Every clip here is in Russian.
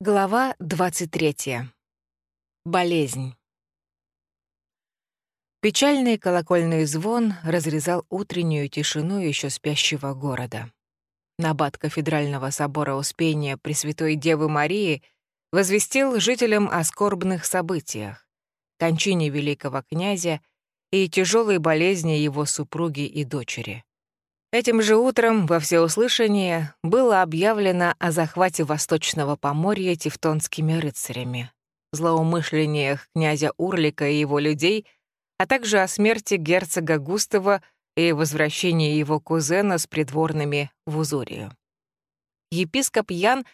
Глава 23. Болезнь. Печальный колокольный звон разрезал утреннюю тишину еще спящего города. Набат кафедрального собора Успения Пресвятой Девы Марии возвестил жителям о скорбных событиях, кончине великого князя и тяжелой болезни его супруги и дочери. Этим же утром во всеуслышание было объявлено о захвате Восточного Поморья тевтонскими рыцарями, злоумышлениях князя Урлика и его людей, а также о смерти герцога Густава и возвращении его кузена с придворными в Узурию. Епископ Ян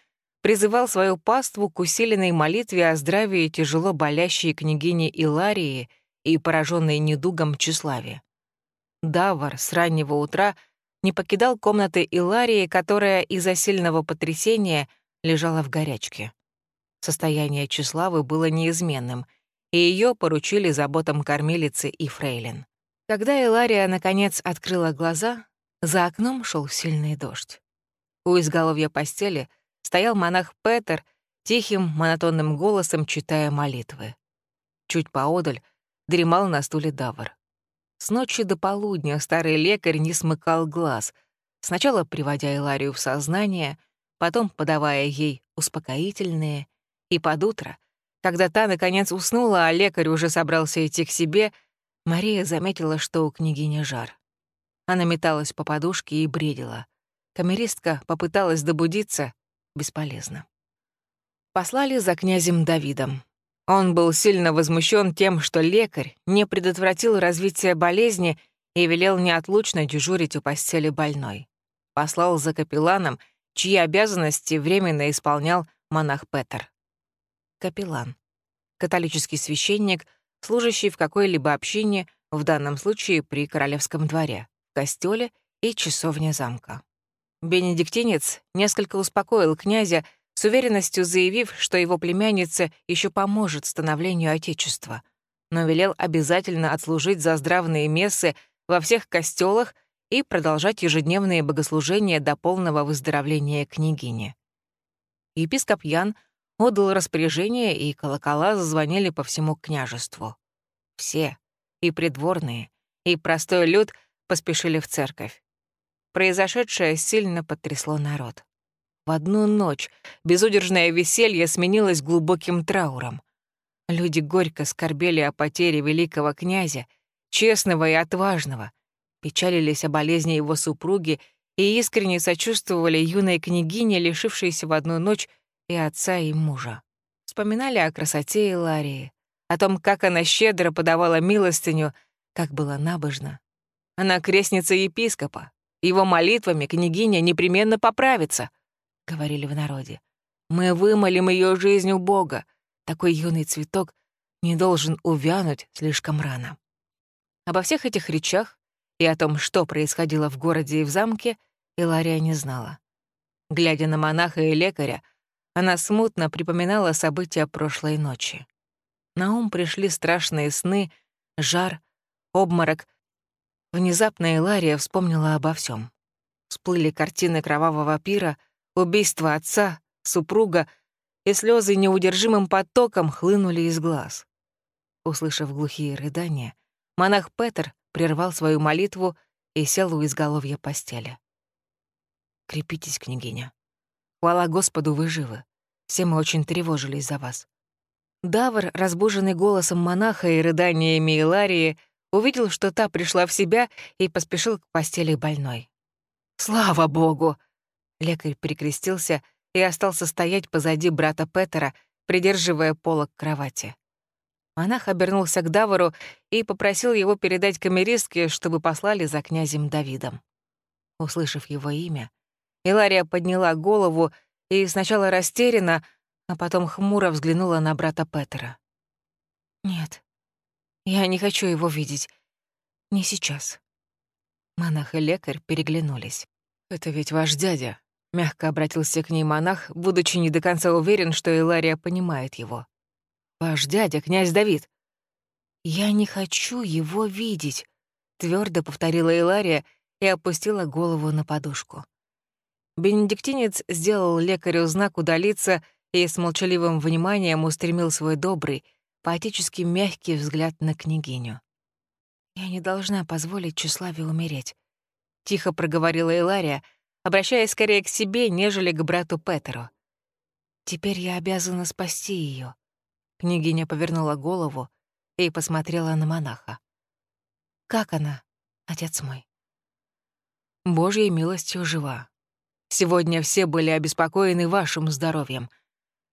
призывал свою паству к усиленной молитве о здравии тяжело болящей княгини Иларии и пораженной недугом тщеславия. Давар с раннего утра — не покидал комнаты Иларии, которая из-за сильного потрясения лежала в горячке. Состояние Числавы было неизменным, и ее поручили заботам кормилицы и фрейлин. Когда Илария, наконец, открыла глаза, за окном шел сильный дождь. У изголовья постели стоял монах Петер, тихим, монотонным голосом читая молитвы. Чуть поодаль дремал на стуле Давр. С ночи до полудня старый лекарь не смыкал глаз, сначала приводя Иларию в сознание, потом подавая ей успокоительные, и под утро, когда та, наконец, уснула, а лекарь уже собрался идти к себе, Мария заметила, что у княгини жар. Она металась по подушке и бредила. Камеристка попыталась добудиться — бесполезно. Послали за князем Давидом. Он был сильно возмущен тем, что лекарь не предотвратил развитие болезни и велел неотлучно дежурить у постели больной. Послал за капелланом, чьи обязанности временно исполнял монах Петер. Капеллан. Католический священник, служащий в какой-либо общине, в данном случае при королевском дворе, костеле и часовне замка. Бенедиктинец несколько успокоил князя, с уверенностью заявив, что его племянница еще поможет становлению Отечества, но велел обязательно отслужить за здравные мессы во всех костелах и продолжать ежедневные богослужения до полного выздоровления княгини. Епископ Ян отдал распоряжение, и колокола зазвонили по всему княжеству. Все, и придворные, и простой люд поспешили в церковь. Произошедшее сильно потрясло народ. В одну ночь безудержное веселье сменилось глубоким трауром. Люди горько скорбели о потере великого князя, честного и отважного, печалились о болезни его супруги и искренне сочувствовали юной княгине, лишившейся в одну ночь и отца, и мужа. Вспоминали о красоте Иларии, о том, как она щедро подавала милостыню, как была набожна. Она крестница епископа. Его молитвами княгиня непременно поправится —— говорили в народе. «Мы вымолим ее жизнь у Бога. Такой юный цветок не должен увянуть слишком рано». Обо всех этих речах и о том, что происходило в городе и в замке, Илария не знала. Глядя на монаха и лекаря, она смутно припоминала события прошлой ночи. На ум пришли страшные сны, жар, обморок. Внезапно Илария вспомнила обо всем. Всплыли картины кровавого пира — убийство отца, супруга, и слезы неудержимым потоком хлынули из глаз. Услышав глухие рыдания, монах Петр прервал свою молитву и сел у изголовья постели. «Крепитесь, княгиня. Хвала Господу, вы живы. Все мы очень тревожились за вас». Давр, разбуженный голосом монаха и рыданиями Иларии, увидел, что та пришла в себя и поспешил к постели больной. «Слава Богу!» Лекарь перекрестился и остался стоять позади брата Петера, придерживая полок кровати. Монах обернулся к Давару и попросил его передать камеристке, чтобы послали за князем Давидом. Услышав его имя, Илария подняла голову и сначала растерянно, а потом хмуро взглянула на брата Петера. «Нет, я не хочу его видеть. Не сейчас». Монах и лекарь переглянулись. «Это ведь ваш дядя», Мягко обратился к ней монах, будучи не до конца уверен, что Илария понимает его. «Ваш дядя, князь Давид». «Я не хочу его видеть», — твердо повторила Илария и опустила голову на подушку. Бенедиктинец сделал лекарю знак удалиться и с молчаливым вниманием устремил свой добрый, поэтически мягкий взгляд на княгиню. «Я не должна позволить Числаве умереть», — тихо проговорила Илария, обращаясь скорее к себе, нежели к брату Петеру. «Теперь я обязана спасти ее. Княгиня повернула голову и посмотрела на монаха. «Как она, отец мой?» «Божьей милостью жива. Сегодня все были обеспокоены вашим здоровьем.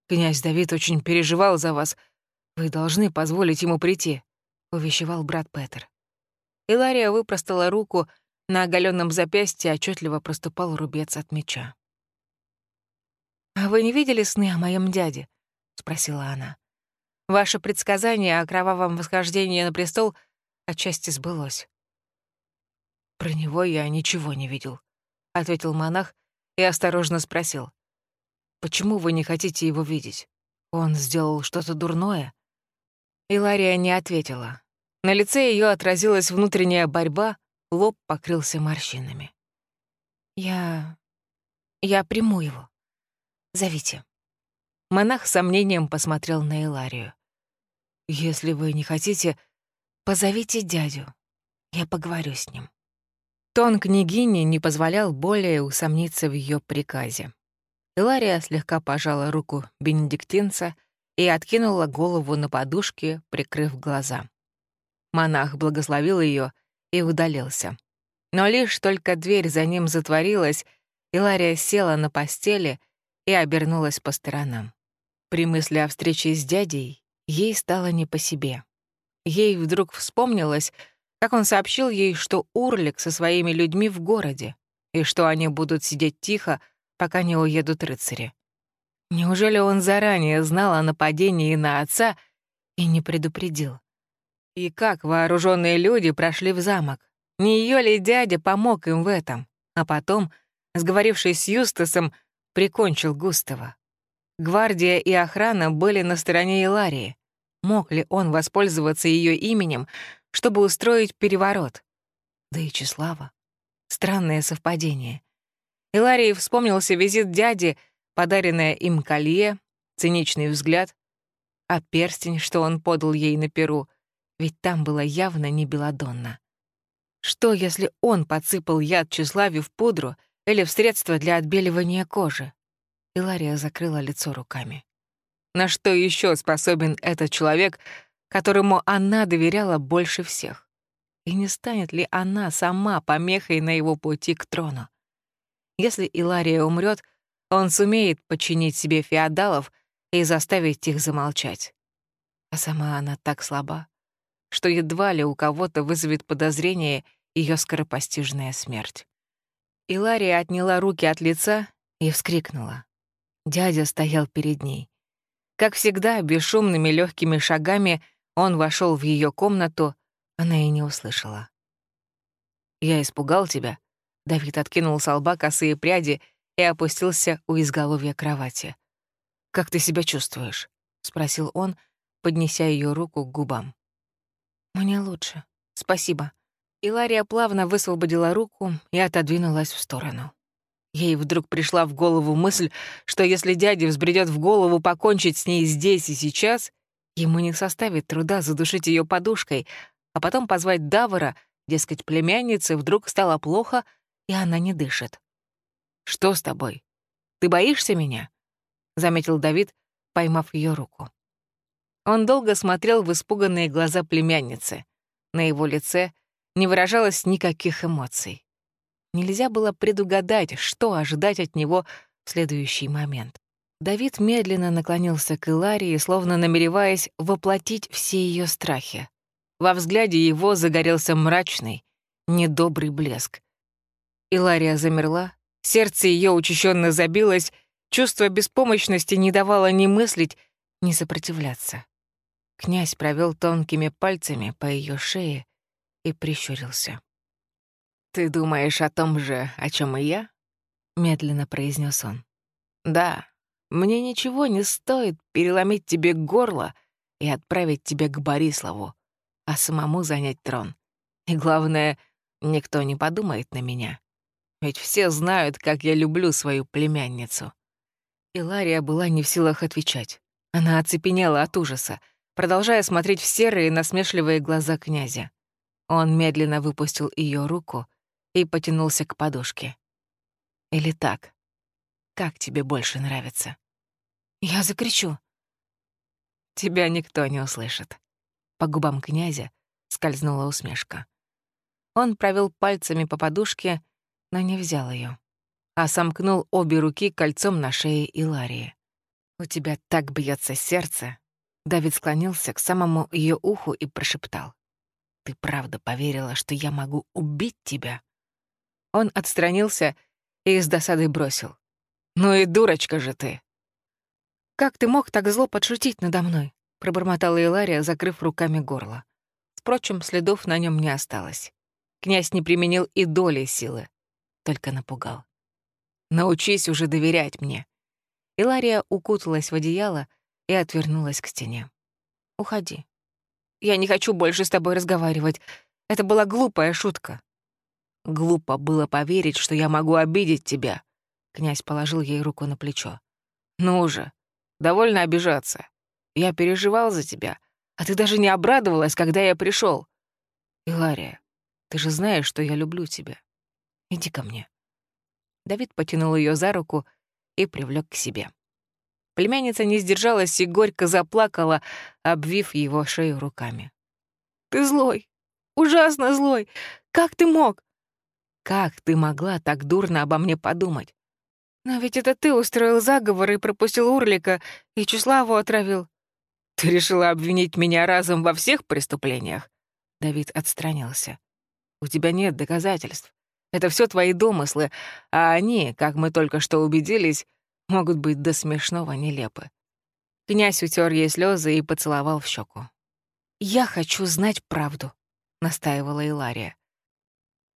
Князь Давид очень переживал за вас. Вы должны позволить ему прийти», — увещевал брат Петер. Илария выпростала руку, на оголенном запястье отчетливо проступал рубец от меча. «А вы не видели сны о моем дяде?» — спросила она. «Ваше предсказание о кровавом восхождении на престол отчасти сбылось». «Про него я ничего не видел», — ответил монах и осторожно спросил. «Почему вы не хотите его видеть? Он сделал что-то дурное?» Илария не ответила. На лице ее отразилась внутренняя борьба, лоб покрылся морщинами. «Я... я приму его. Зовите». Монах с сомнением посмотрел на Иларию. «Если вы не хотите, позовите дядю. Я поговорю с ним». Тон княгини не позволял более усомниться в ее приказе. Илария слегка пожала руку бенедиктинца и откинула голову на подушке, прикрыв глаза. Монах благословил ее и удалился. Но лишь только дверь за ним затворилась, Илария села на постели и обернулась по сторонам. При мысли о встрече с дядей ей стало не по себе. Ей вдруг вспомнилось, как он сообщил ей, что Урлик со своими людьми в городе, и что они будут сидеть тихо, пока не уедут рыцари. Неужели он заранее знал о нападении на отца и не предупредил? И как вооруженные люди прошли в замок? Не ее ли дядя помог им в этом? А потом, сговорившись с Юстасом, прикончил Густава. Гвардия и охрана были на стороне Иларии. Мог ли он воспользоваться ее именем, чтобы устроить переворот? Да и Числава. Странное совпадение. Иларии вспомнился визит дяди, подаренное им колье, циничный взгляд, а перстень, что он подал ей на перу — ведь там было явно не Беладонна. Что, если он подсыпал яд тщеславию в пудру или в средство для отбеливания кожи? Илария закрыла лицо руками. На что еще способен этот человек, которому она доверяла больше всех? И не станет ли она сама помехой на его пути к трону? Если Илария умрет, он сумеет подчинить себе феодалов и заставить их замолчать. А сама она так слаба что едва ли у кого-то вызовет подозрение ее скоропостижная смерть. Илария отняла руки от лица и вскрикнула. Дядя стоял перед ней. Как всегда, бесшумными легкими шагами он вошел в ее комнату, она и не услышала. «Я испугал тебя?» Давид откинул с лба косые пряди и опустился у изголовья кровати. «Как ты себя чувствуешь?» — спросил он, поднеся ее руку к губам. «Мне лучше. Спасибо». Илария плавно высвободила руку и отодвинулась в сторону. Ей вдруг пришла в голову мысль, что если дядя взбредет в голову покончить с ней здесь и сейчас, ему не составит труда задушить ее подушкой, а потом позвать Давара, дескать, племяннице вдруг стало плохо, и она не дышит. «Что с тобой? Ты боишься меня?» — заметил Давид, поймав ее руку. Он долго смотрел в испуганные глаза племянницы. На его лице не выражалось никаких эмоций. Нельзя было предугадать, что ожидать от него в следующий момент. Давид медленно наклонился к Иларии, словно намереваясь воплотить все ее страхи. Во взгляде его загорелся мрачный, недобрый блеск. Илария замерла, сердце ее учащенно забилось, чувство беспомощности не давало ни мыслить, ни сопротивляться. Князь провел тонкими пальцами по ее шее и прищурился. «Ты думаешь о том же, о чем и я?» — медленно произнес он. «Да, мне ничего не стоит переломить тебе горло и отправить тебя к Бориславу, а самому занять трон. И главное, никто не подумает на меня. Ведь все знают, как я люблю свою племянницу. Илария была не в силах отвечать. Она оцепенела от ужаса, продолжая смотреть в серые насмешливые глаза князя. Он медленно выпустил ее руку и потянулся к подушке. «Или так? Как тебе больше нравится?» «Я закричу». «Тебя никто не услышит». По губам князя скользнула усмешка. Он провел пальцами по подушке, но не взял ее, а сомкнул обе руки кольцом на шее Иларии. «У тебя так бьется сердце!» Давид склонился к самому ее уху и прошептал. «Ты правда поверила, что я могу убить тебя?» Он отстранился и с досадой бросил. «Ну и дурочка же ты!» «Как ты мог так зло подшутить надо мной?» — пробормотала Илария, закрыв руками горло. Впрочем, следов на нем не осталось. Князь не применил и доли силы, только напугал. «Научись уже доверять мне». Илария укуталась в одеяло и отвернулась к стене. «Уходи. Я не хочу больше с тобой разговаривать. Это была глупая шутка». «Глупо было поверить, что я могу обидеть тебя», — князь положил ей руку на плечо. «Ну же, довольно обижаться. Я переживал за тебя, а ты даже не обрадовалась, когда я пришел. Илария, ты же знаешь, что я люблю тебя. Иди ко мне». Давид потянул ее за руку и привлек к себе. Племянница не сдержалась и горько заплакала, обвив его шею руками. «Ты злой! Ужасно злой! Как ты мог?» «Как ты могла так дурно обо мне подумать?» «Но ведь это ты устроил заговор и пропустил Урлика, и Числаву отравил». «Ты решила обвинить меня разом во всех преступлениях?» Давид отстранился. У тебя нет доказательств. Это все твои домыслы, а они, как мы только что убедились, могут быть до смешного нелепы. Князь утер ей слезы и поцеловал в щеку. «Я хочу знать правду», — настаивала Илария.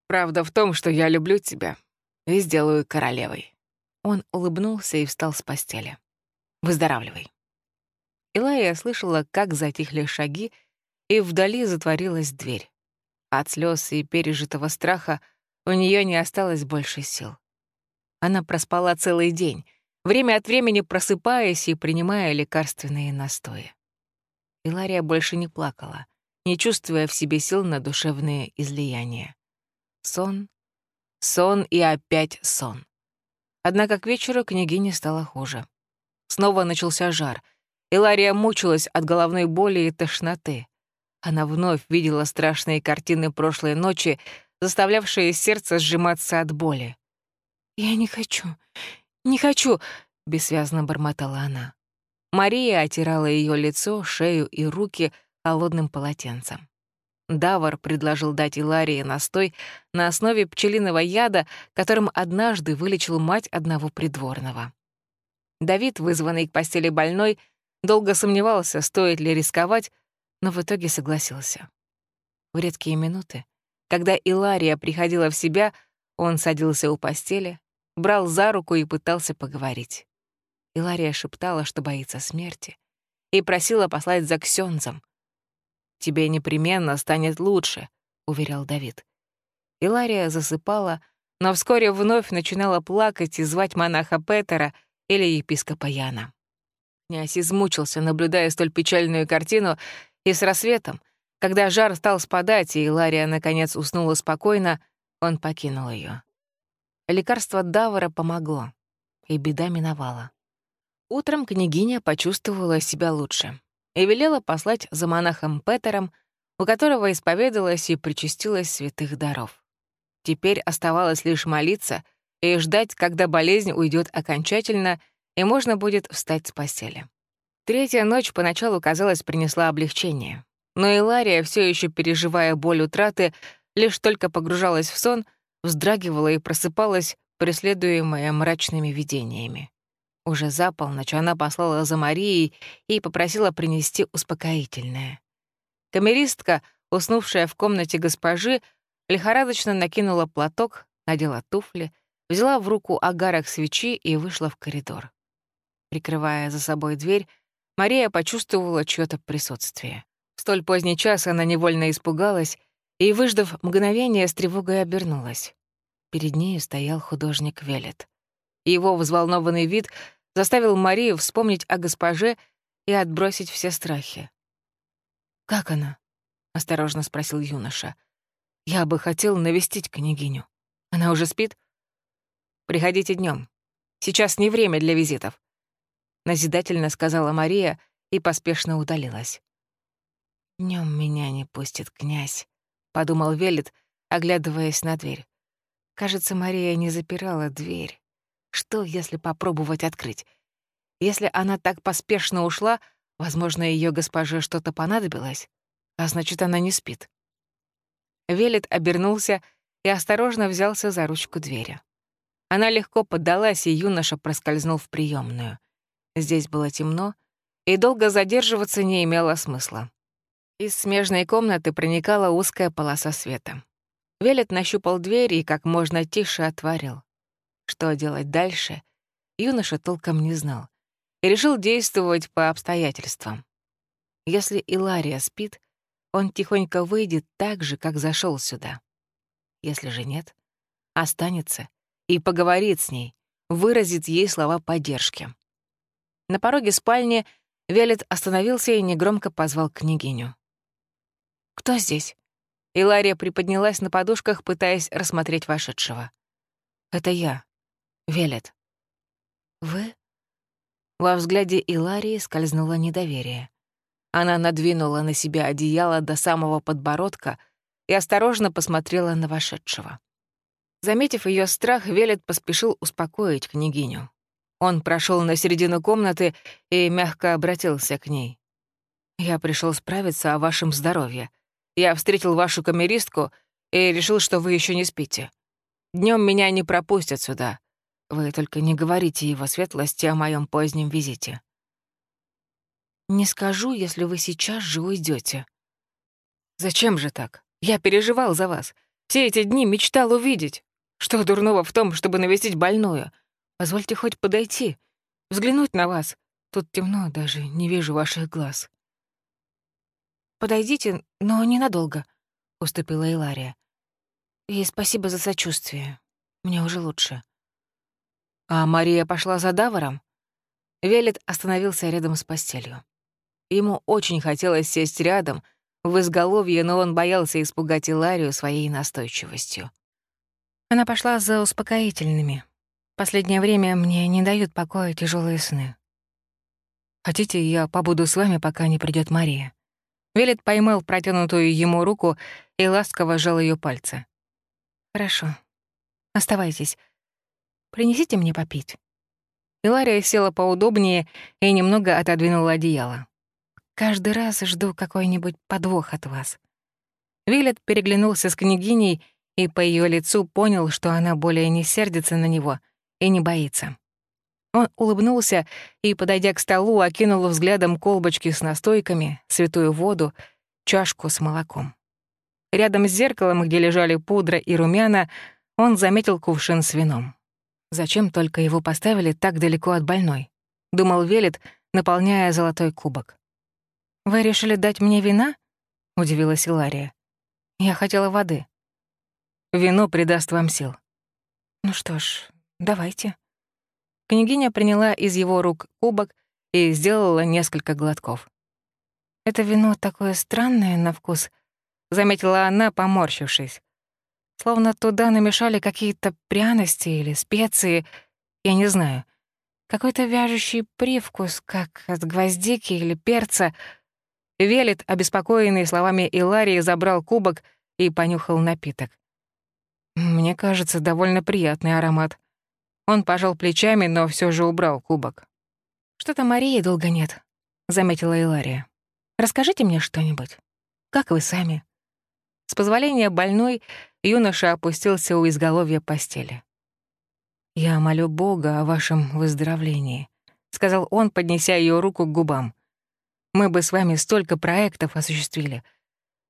«Правда в том, что я люблю тебя и сделаю королевой». Он улыбнулся и встал с постели. «Выздоравливай». Илария слышала, как затихли шаги, и вдали затворилась дверь. От слез и пережитого страха у нее не осталось больше сил. Она проспала целый день, время от времени просыпаясь и принимая лекарственные настои. Илария больше не плакала, не чувствуя в себе сил на душевные излияния. Сон, сон и опять сон. Однако к вечеру княгине стало хуже. Снова начался жар. Илария мучилась от головной боли и тошноты. Она вновь видела страшные картины прошлой ночи, заставлявшие сердце сжиматься от боли. «Я не хочу, не хочу», — бессвязно бормотала она. Мария отирала ее лицо, шею и руки холодным полотенцем. Давар предложил дать Иларии настой на основе пчелиного яда, которым однажды вылечил мать одного придворного. Давид, вызванный к постели больной, долго сомневался, стоит ли рисковать, но в итоге согласился. В редкие минуты, когда Илария приходила в себя, он садился у постели, брал за руку и пытался поговорить. Илария шептала, что боится смерти, и просила послать за Ксёнзом. «Тебе непременно станет лучше», — уверял Давид. Илария засыпала, но вскоре вновь начинала плакать и звать монаха Петера или епископа Яна. Князь измучился, наблюдая столь печальную картину, и с рассветом, когда жар стал спадать, и Лария наконец уснула спокойно, он покинул ее. Лекарство Давара помогло, и беда миновала. Утром княгиня почувствовала себя лучше и велела послать за монахом Петером, у которого исповедалась и причастилась святых даров. Теперь оставалось лишь молиться и ждать, когда болезнь уйдет окончательно, и можно будет встать с постели. Третья ночь поначалу, казалось, принесла облегчение. Но Илария, все еще переживая боль утраты, лишь только погружалась в сон, вздрагивала и просыпалась, преследуемая мрачными видениями. Уже за полночь она послала за Марией и попросила принести успокоительное. Камеристка, уснувшая в комнате госпожи, лихорадочно накинула платок, надела туфли, взяла в руку агарок свечи и вышла в коридор. Прикрывая за собой дверь, Мария почувствовала чьё-то присутствие. В столь поздний час она невольно испугалась и, выждав мгновение, с тревогой обернулась. Перед ней стоял художник Велет. Его взволнованный вид заставил Марию вспомнить о госпоже и отбросить все страхи. «Как она?» — осторожно спросил юноша. «Я бы хотел навестить княгиню. Она уже спит?» «Приходите днем. Сейчас не время для визитов», — назидательно сказала Мария и поспешно удалилась. Днем меня не пустит князь», — подумал Велит, оглядываясь на дверь. Кажется, Мария не запирала дверь. Что, если попробовать открыть? Если она так поспешно ушла, возможно, ее госпоже что-то понадобилось, а значит, она не спит. Велет обернулся и осторожно взялся за ручку двери. Она легко поддалась, и юноша проскользнул в приемную. Здесь было темно, и долго задерживаться не имело смысла. Из смежной комнаты проникала узкая полоса света. Велет нащупал дверь и как можно тише отворил. Что делать дальше, юноша толком не знал и решил действовать по обстоятельствам. Если Илария спит, он тихонько выйдет так же, как зашел сюда. Если же нет, останется и поговорит с ней, выразит ей слова поддержки. На пороге спальни Велет остановился и негромко позвал княгиню. «Кто здесь?» Илария приподнялась на подушках, пытаясь рассмотреть вошедшего. «Это я, Велет». «Вы?» Во взгляде Иларии скользнуло недоверие. Она надвинула на себя одеяло до самого подбородка и осторожно посмотрела на вошедшего. Заметив ее страх, Велет поспешил успокоить княгиню. Он прошел на середину комнаты и мягко обратился к ней. «Я пришел справиться о вашем здоровье. Я встретил вашу камеристку и решил, что вы еще не спите. Днем меня не пропустят сюда. Вы только не говорите его светлости о моем позднем визите. Не скажу, если вы сейчас же уйдете. Зачем же так? Я переживал за вас. Все эти дни мечтал увидеть. Что дурного в том, чтобы навестить больную? Позвольте хоть подойти, взглянуть на вас. Тут темно, даже не вижу ваших глаз. «Подойдите, но ненадолго», — уступила Илария. «И спасибо за сочувствие. Мне уже лучше». «А Мария пошла за Даваром?» Велет остановился рядом с постелью. Ему очень хотелось сесть рядом, в изголовье, но он боялся испугать Иларию своей настойчивостью. Она пошла за успокоительными. Последнее время мне не дают покоя тяжелые сны. «Хотите, я побуду с вами, пока не придет Мария?» Велет поймал протянутую ему руку и ласково сжал ее пальцы. «Хорошо. Оставайтесь. Принесите мне попить». Илария села поудобнее и немного отодвинула одеяло. «Каждый раз жду какой-нибудь подвох от вас». Вилет переглянулся с княгиней и по ее лицу понял, что она более не сердится на него и не боится. Он улыбнулся и, подойдя к столу, окинул взглядом колбочки с настойками, святую воду, чашку с молоком. Рядом с зеркалом, где лежали пудра и румяна, он заметил кувшин с вином. Зачем только его поставили так далеко от больной? Думал Велет, наполняя золотой кубок. «Вы решили дать мне вина?» — удивилась Илария. «Я хотела воды». «Вино придаст вам сил». «Ну что ж, давайте». Княгиня приняла из его рук кубок и сделала несколько глотков. «Это вино такое странное на вкус», — заметила она, поморщившись. «Словно туда намешали какие-то пряности или специи, я не знаю. Какой-то вяжущий привкус, как от гвоздики или перца». Велит, обеспокоенный словами Иларии, забрал кубок и понюхал напиток. «Мне кажется, довольно приятный аромат», он пожал плечами, но все же убрал кубок. «Что-то Марии долго нет», — заметила Илария. «Расскажите мне что-нибудь. Как вы сами?» С позволения больной юноша опустился у изголовья постели. «Я молю Бога о вашем выздоровлении», — сказал он, поднеся ее руку к губам. «Мы бы с вами столько проектов осуществили.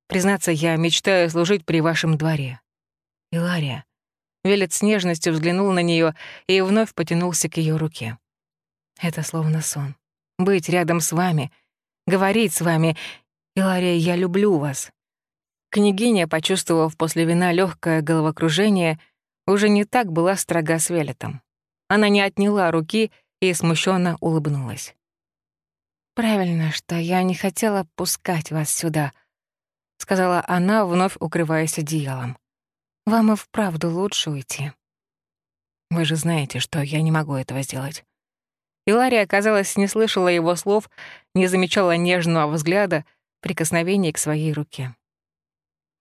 Признаться, я мечтаю служить при вашем дворе. Илария, Велет с нежностью взглянул на нее и вновь потянулся к ее руке. Это словно сон. Быть рядом с вами, говорить с вами. Илария, я люблю вас. Княгиня, почувствовав после вина легкое головокружение, уже не так была строга с Велетом. Она не отняла руки и смущенно улыбнулась. «Правильно, что я не хотела пускать вас сюда», — сказала она, вновь укрываясь одеялом. «Вам и вправду лучше уйти». «Вы же знаете, что я не могу этого сделать». Илария, казалось, не слышала его слов, не замечала нежного взгляда, прикосновений к своей руке.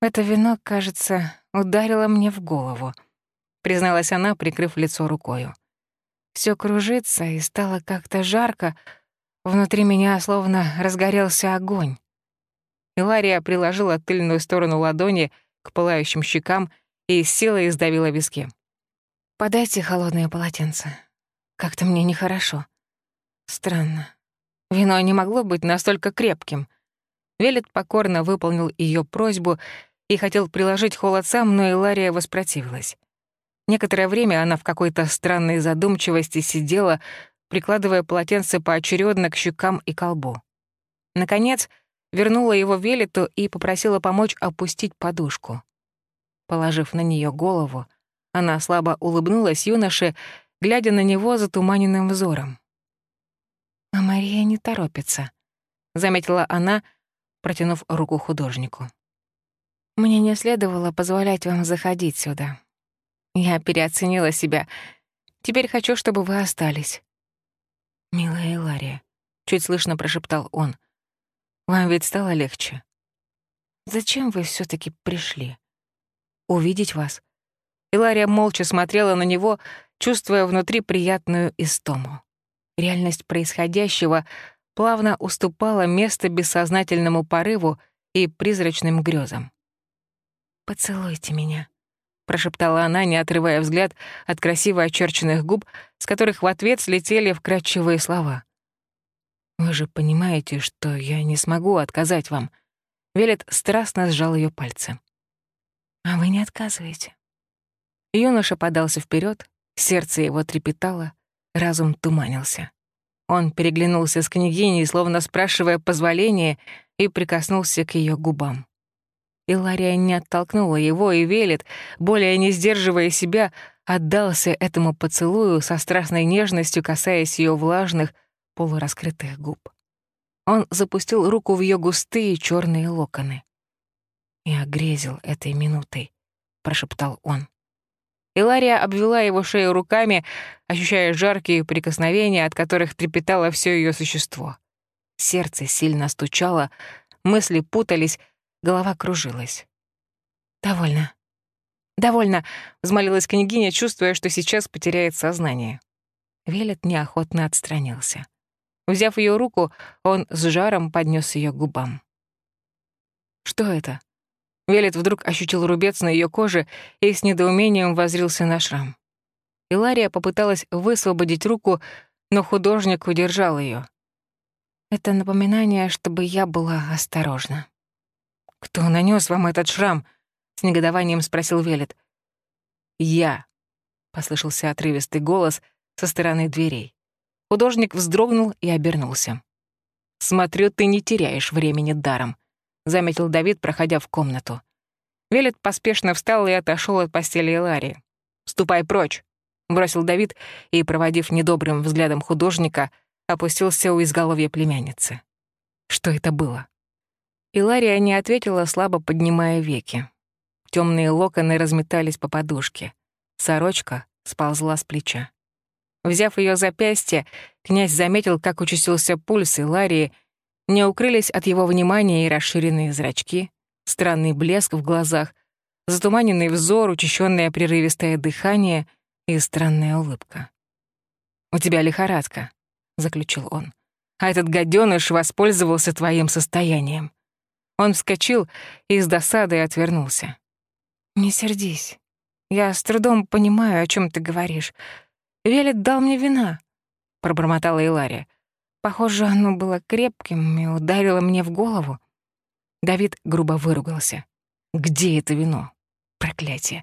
«Это вино, кажется, ударило мне в голову», — призналась она, прикрыв лицо рукою. Все кружится, и стало как-то жарко, внутри меня словно разгорелся огонь. Илария приложила тыльную сторону ладони к пылающим щекам и силой издавила виски. «Подайте холодное полотенце. Как-то мне нехорошо. Странно. Вино не могло быть настолько крепким. Велет покорно выполнил ее просьбу и хотел приложить холод сам, но Илария воспротивилась. Некоторое время она в какой-то странной задумчивости сидела, прикладывая полотенце поочередно к щекам и колбу. Наконец, вернула его Велету и попросила помочь опустить подушку. Положив на нее голову, она слабо улыбнулась юноше, глядя на него затуманенным взором. «А Мария не торопится», — заметила она, протянув руку художнику. «Мне не следовало позволять вам заходить сюда. Я переоценила себя. Теперь хочу, чтобы вы остались». «Милая Илария», — чуть слышно прошептал он, — «вам ведь стало легче. Зачем вы все таки пришли? Увидеть вас?» Илария молча смотрела на него, чувствуя внутри приятную истому. Реальность происходящего плавно уступала место бессознательному порыву и призрачным грезам. «Поцелуйте меня», — прошептала она, не отрывая взгляд от красиво очерченных губ, с которых в ответ слетели вкрадчивые слова. «Вы же понимаете, что я не смогу отказать вам». Велет страстно сжал ее пальцы. «А вы не отказываете». Юноша подался вперед, сердце его трепетало, разум туманился. Он переглянулся с княгиней, словно спрашивая позволения, и прикоснулся к ее губам. Илария не оттолкнула его, и Велет, более не сдерживая себя, отдался этому поцелую со страстной нежностью, касаясь ее влажных, полураскрытых губ. Он запустил руку в ее густые черные локоны. «Я грезил этой минутой», — прошептал он. Илария обвела его шею руками, ощущая жаркие прикосновения, от которых трепетало все ее существо. Сердце сильно стучало, мысли путались, Голова кружилась. «Довольно. Довольно», — взмолилась княгиня, чувствуя, что сейчас потеряет сознание. Велет неохотно отстранился. Взяв ее руку, он с жаром поднес ее к губам. «Что это?» Велет вдруг ощутил рубец на ее коже и с недоумением возрился на шрам. Илария попыталась высвободить руку, но художник удержал ее. «Это напоминание, чтобы я была осторожна». «Кто нанес вам этот шрам?» — с негодованием спросил Велет. «Я», — послышался отрывистый голос со стороны дверей. Художник вздрогнул и обернулся. «Смотрю, ты не теряешь времени даром», — заметил Давид, проходя в комнату. Велет поспешно встал и отошел от постели Ларри. «Ступай прочь», — бросил Давид и, проводив недобрым взглядом художника, опустился у изголовья племянницы. Что это было? Илария не ответила, слабо поднимая веки. Темные локоны разметались по подушке. Сорочка сползла с плеча. Взяв ее запястье, князь заметил, как участился пульс Иларии, не укрылись от его внимания и расширенные зрачки, странный блеск в глазах, затуманенный взор, учащенное прерывистое дыхание и странная улыбка. «У тебя лихорадка», — заключил он. «А этот гаденыш воспользовался твоим состоянием. Он вскочил и с досадой отвернулся. «Не сердись. Я с трудом понимаю, о чем ты говоришь. Велет дал мне вина», — пробормотала Илария. «Похоже, оно было крепким и ударило мне в голову». Давид грубо выругался. «Где это вино? Проклятие!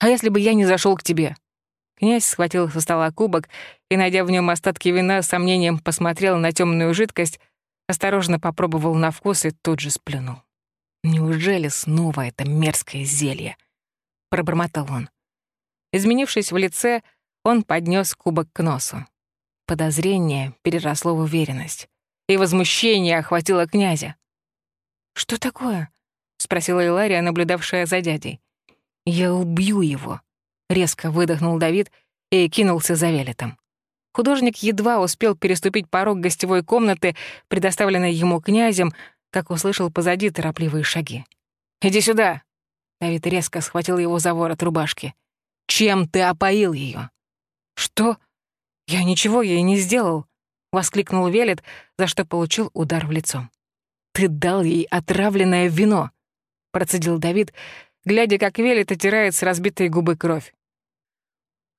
А если бы я не зашел к тебе?» Князь схватил со стола кубок и, найдя в нем остатки вина, с сомнением посмотрел на темную жидкость, Осторожно попробовал на вкус и тут же сплюнул. «Неужели снова это мерзкое зелье?» — пробормотал он. Изменившись в лице, он поднес кубок к носу. Подозрение переросло в уверенность, и возмущение охватило князя. «Что такое?» — спросила Илария, наблюдавшая за дядей. «Я убью его», — резко выдохнул Давид и кинулся за велетом. Художник едва успел переступить порог гостевой комнаты, предоставленной ему князем, как услышал позади торопливые шаги. «Иди сюда!» Давид резко схватил его за ворот рубашки. «Чем ты опоил ее? «Что? Я ничего ей не сделал!» — воскликнул Велет, за что получил удар в лицо. «Ты дал ей отравленное вино!» — процедил Давид, глядя, как Велет отирает с разбитой губы кровь.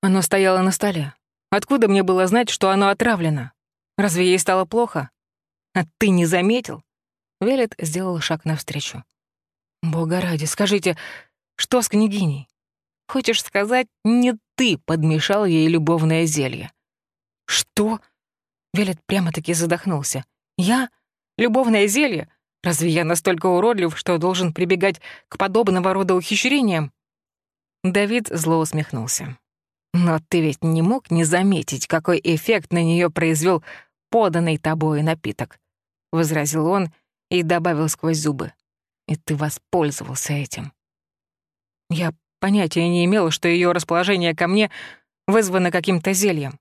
Оно стояло на столе. Откуда мне было знать, что оно отравлено? Разве ей стало плохо? А ты не заметил? Велет сделал шаг навстречу. «Бога ради, скажите, что с княгиней? Хочешь сказать, не ты подмешал ей любовное зелье?» «Что?» Велет прямо-таки задохнулся. «Я? Любовное зелье? Разве я настолько уродлив, что должен прибегать к подобного рода ухищрениям?» Давид зло усмехнулся. «Но ты ведь не мог не заметить, какой эффект на нее произвел поданный тобой напиток», — возразил он и добавил сквозь зубы. «И ты воспользовался этим». Я понятия не имела, что ее расположение ко мне вызвано каким-то зельем.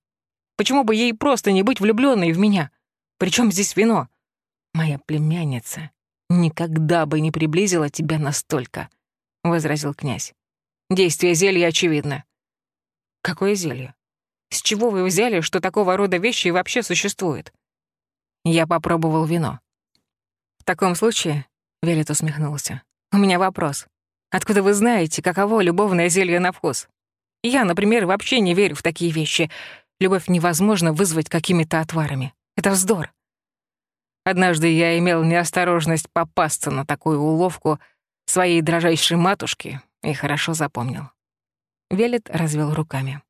Почему бы ей просто не быть влюбленной в меня? Причем здесь вино? Моя племянница никогда бы не приблизила тебя настолько, — возразил князь. Действие зелья очевидно. Какое зелье? С чего вы взяли, что такого рода вещи вообще существуют? Я попробовал вино. В таком случае, — Велит усмехнулся, — у меня вопрос. Откуда вы знаете, каково любовное зелье на вкус? Я, например, вообще не верю в такие вещи. Любовь невозможно вызвать какими-то отварами. Это вздор. Однажды я имел неосторожность попасться на такую уловку своей дрожайшей матушки и хорошо запомнил. Велет развел руками.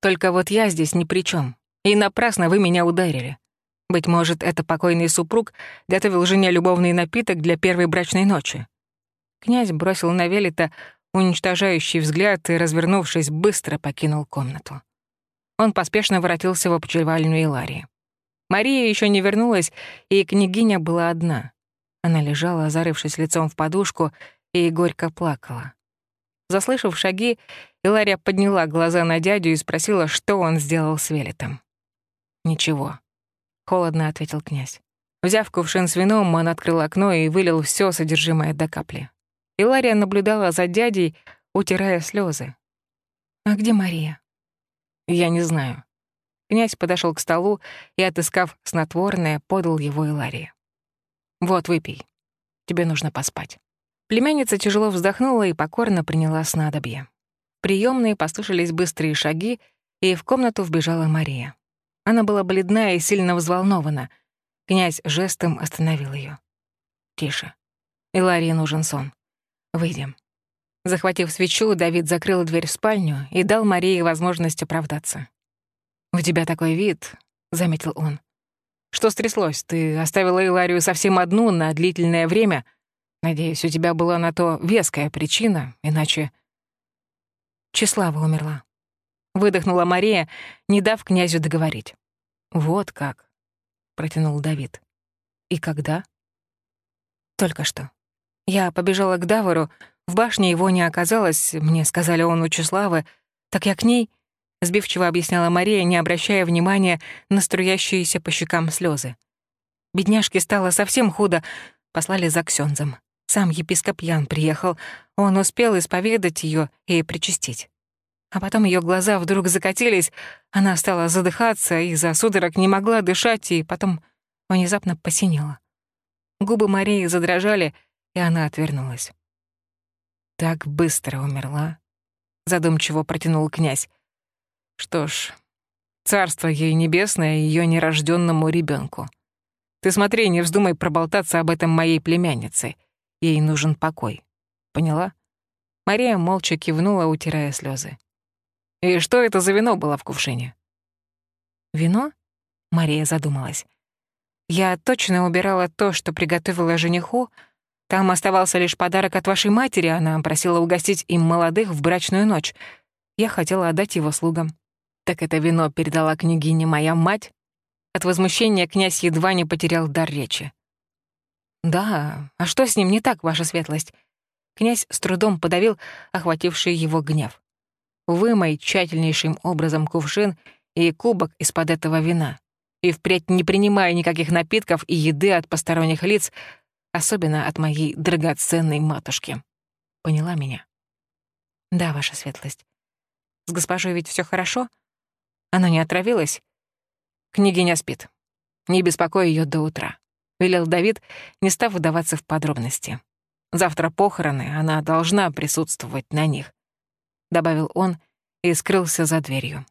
«Только вот я здесь ни при чем, и напрасно вы меня ударили. Быть может, это покойный супруг готовил жене любовный напиток для первой брачной ночи. Князь бросил на Велита уничтожающий взгляд и, развернувшись, быстро покинул комнату. Он поспешно воротился в опочивальню Иларии. Мария еще не вернулась, и княгиня была одна. Она лежала, зарывшись лицом в подушку, и горько плакала. Заслышав шаги, Илария подняла глаза на дядю и спросила, что он сделал с Велитом. «Ничего», — холодно ответил князь. Взяв кувшин с вином, он открыл окно и вылил все содержимое до капли. Илария наблюдала за дядей, утирая слезы. «А где Мария?» «Я не знаю». Князь подошел к столу и, отыскав снотворное, подал его Иларии. «Вот, выпей. Тебе нужно поспать». Племянница тяжело вздохнула и покорно приняла снадобье. В приёмной послышались быстрые шаги, и в комнату вбежала Мария. Она была бледна и сильно взволнована. Князь жестом остановил её. «Тише. Иларии нужен сон. Выйдем». Захватив свечу, Давид закрыл дверь в спальню и дал Марии возможность оправдаться. «У тебя такой вид», — заметил он. «Что стряслось? Ты оставила Иларию совсем одну на длительное время? Надеюсь, у тебя была на то веская причина, иначе...» Числава умерла. Выдохнула Мария, не дав князю договорить. «Вот как», — протянул Давид. «И когда?» «Только что». Я побежала к Давару, в башне его не оказалось, мне сказали он у Числавы, так я к ней, сбивчиво объясняла Мария, не обращая внимания на струящиеся по щекам слезы. Бедняжке стало совсем худо, послали за Ксёнзом. Сам епископ Ян приехал, он успел исповедать ее и причастить. А потом ее глаза вдруг закатились, она стала задыхаться, из-за судорог не могла дышать, и потом внезапно посинела. Губы Марии задрожали, и она отвернулась. «Так быстро умерла», — задумчиво протянул князь. «Что ж, царство ей небесное ее нерожденному ребенку. Ты смотри, не вздумай проболтаться об этом моей племяннице. Ей нужен покой. Поняла?» Мария молча кивнула, утирая слезы. «И что это за вино было в кувшине?» «Вино?» — Мария задумалась. «Я точно убирала то, что приготовила жениху, там оставался лишь подарок от вашей матери, она просила угостить им молодых в брачную ночь. Я хотела отдать его слугам. Так это вино передала княгине моя мать? От возмущения князь едва не потерял дар речи. «Да, а что с ним не так, ваша светлость?» Князь с трудом подавил охвативший его гнев. «Вымой тщательнейшим образом кувшин и кубок из-под этого вина, и впредь не принимая никаких напитков и еды от посторонних лиц, особенно от моей драгоценной матушки. Поняла меня?» «Да, ваша светлость. С госпожой ведь все хорошо? Она не отравилась?» «Княгиня спит. Не беспокой ее до утра», — велел Давид, не став вдаваться в подробности. «Завтра похороны, она должна присутствовать на них», — добавил он и скрылся за дверью.